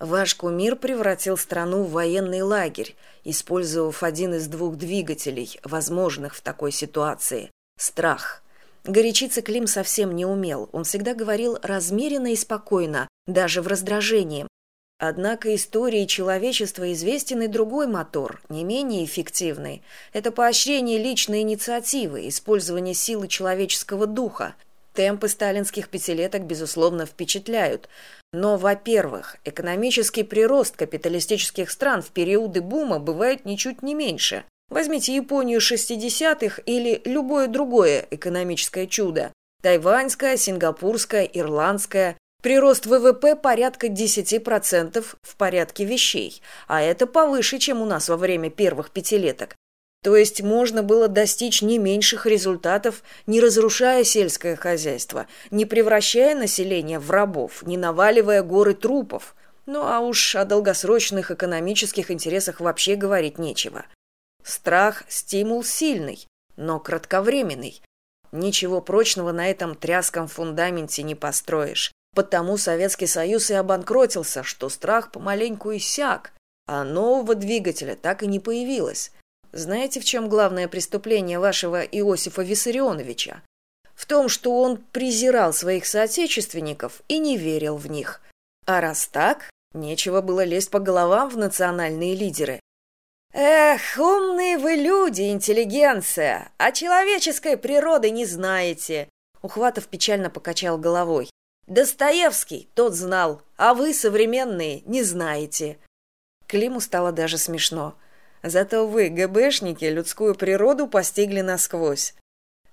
Ваш кумир превратил страну в военный лагерь, использовав один из двух двигателей, возможных в такой ситуации – страх. Горячиться Клим совсем не умел, он всегда говорил размеренно и спокойно, даже в раздражении. Однако истории человечества известен и другой мотор, не менее эффективный. Это поощрение личной инициативы, использование силы человеческого духа. Темпы сталинских пятилеток, безусловно, впечатляют. Но, во-первых, экономический прирост капиталистических стран в периоды бума бывает ничуть не меньше. Возьмите Японию 60-х или любое другое экономическое чудо. Тайваньское, сингапурское, ирландское. Прирост ВВП порядка 10% в порядке вещей, а это повыше, чем у нас во время первых пятилеток. То есть можно было достичь не меньших результатов, не разрушая сельское хозяйство, не превращая население в рабов, не наваливая горы трупов. Ну а уж о долгосрочных экономических интересах вообще говорить нечего. Страх – стимул сильный, но кратковременный. Ничего прочного на этом тряском фундаменте не построишь. Потому Советский Союз и обанкротился, что страх помаленьку иссяк, а нового двигателя так и не появилось. Знаете, в чем главное преступление вашего Иосифа Виссарионовича? В том, что он презирал своих соотечественников и не верил в них. А раз так, нечего было лезть по головам в национальные лидеры. Эх, умные вы люди, интеллигенция, а человеческой природы не знаете. Ухватов печально покачал головой. Достоевский тот знал, а вы, современные, не знаете. Климу стало даже смешно. Зато вы, ГБшники, людскую природу постигли насквозь.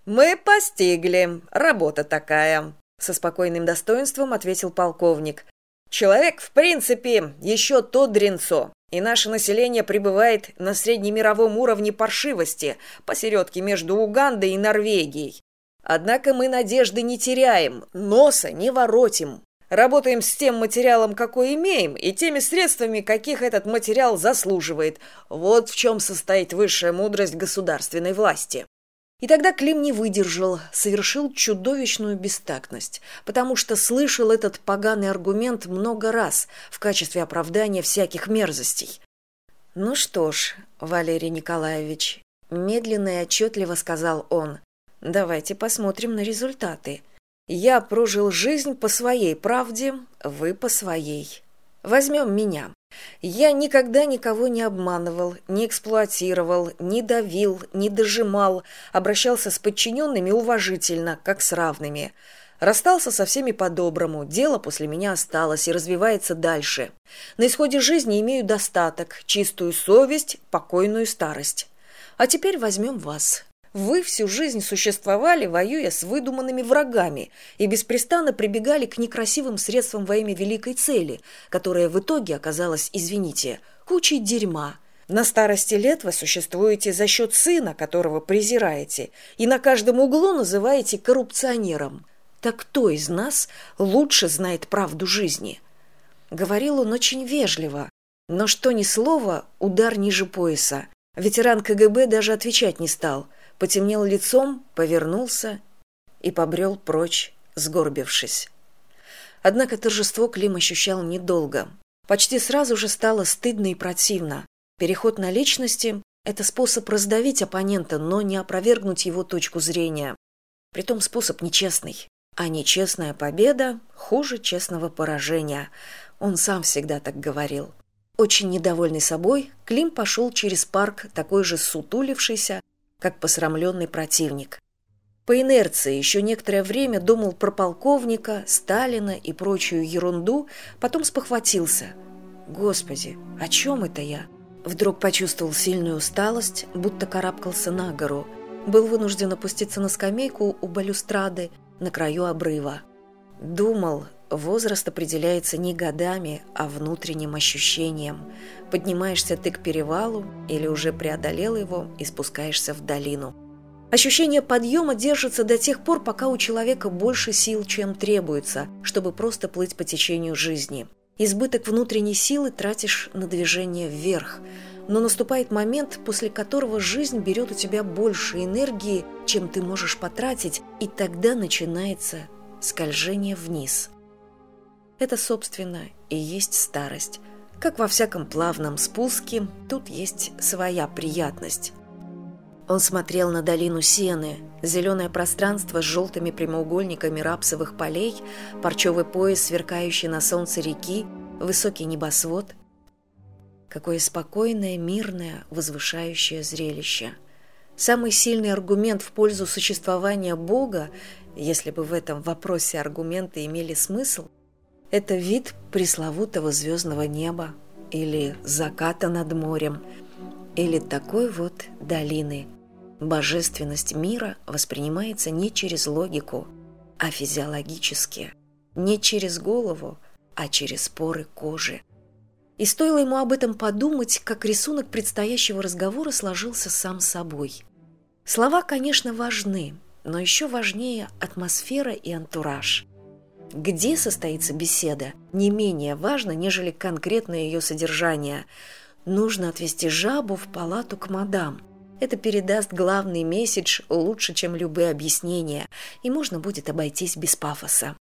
Мы постигли. Работа такая. Со спокойным достоинством ответил полковник. Человек, в принципе, еще то дренцо. И наше население пребывает на среднемировом уровне паршивости, посередке между Угандой и Норвегией. Однако мы надежды не теряем, носа не воротим. Работаем с тем материалом, какой имеем, и теми средствами, каких этот материал заслуживает. Вот в чем состоит высшая мудрость государственной власти. И тогда Клим не выдержал, совершил чудовищную бестактность, потому что слышал этот поганый аргумент много раз в качестве оправдания всяких мерзостей. «Ну что ж, Валерий Николаевич», — медленно и отчетливо сказал он, — «давайте посмотрим на результаты. Я прожил жизнь по своей правде, вы по своей. Возьмем меня. Я никогда никого не обманывал, не эксплуатировал, не давил, не дожимал, обращался с подчиненными уважительно, как с равными. Расстался со всеми по-доброму, дело после меня осталось и развивается дальше. На исходе жизни имею достаток, чистую совесть, покойную старость. А теперь возьмем вас. Вы всю жизнь существовали, воюя с выдуманными врагами, и беспрестанно прибегали к некрасивым средствам во имя великой цели, которая в итоге оказалась, извините, кучей дерьма. На старости лет вы существуете за счет сына, которого презираете, и на каждом углу называете коррупционером. Так кто из нас лучше знает правду жизни? Говорил он очень вежливо, но что ни слова, удар ниже пояса. Ветеран КГБ даже отвечать не стал – потемнел лицом повернулся и побрел прочь сгорбившись. Однако торжество клим ощущал недолго. Почти сразу же стало стыдно и противно. Переход на личности это способ раздавить оппонента но не опровергнуть его точку зрения. Притом способ нечестный. А нечестная победа хуже честного поражения. Он сам всегда так говорил. Очень недовольный собой клим пошел через парк такой же сутулившийся как посрамленный противник. По инерции еще некоторое время думал про полковника, Сталина и прочую ерунду, потом спохватился. «Господи, о чем это я?» Вдруг почувствовал сильную усталость, будто карабкался на гору. Был вынужден опуститься на скамейку у балюстрады на краю обрыва. Думал, возраст определяется не годами, а внутренним ощущением. Поднимаешься ты к перевалу или уже преодолел его и спускаешься в долину. Ощущение подъема держится до тех пор, пока у человека больше сил, чем требуется, чтобы просто плыть по течению жизни. Избыток внутренней силы тратишь на движение вверх, но наступает момент, после которого жизнь берет у тебя больше энергии, чем ты можешь потратить, и тогда начинается скольжение вниз – Это, собственно, и есть старость. Как во всяком плавном спуске, тут есть своя приятность. Он смотрел на долину Сены, зеленое пространство с желтыми прямоугольниками рапсовых полей, парчевый пояс, сверкающий на солнце реки, высокий небосвод. Какое спокойное, мирное, возвышающее зрелище. Самый сильный аргумент в пользу существования Бога, если бы в этом вопросе аргументы имели смысл, это вид пресловутого звездного неба или заката над морем, или такой вот долины – Божественность мира воспринимается не через логику, а физиологически, не через голову, а через поры кожи. И стоило ему об этом подумать, как рисунок предстоящего разговора сложился сам собой. Слова, конечно, важны, но еще важнее атмосфера и антураж. Где состоится беседа, не менее важно, нежели конкретное ее содержание. Нужно отвести жабу в палату к мадам – это передаст главный месседж лучше, чем любые объяснения, и можно будет обойтись без пафоса.